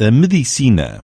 a medicina.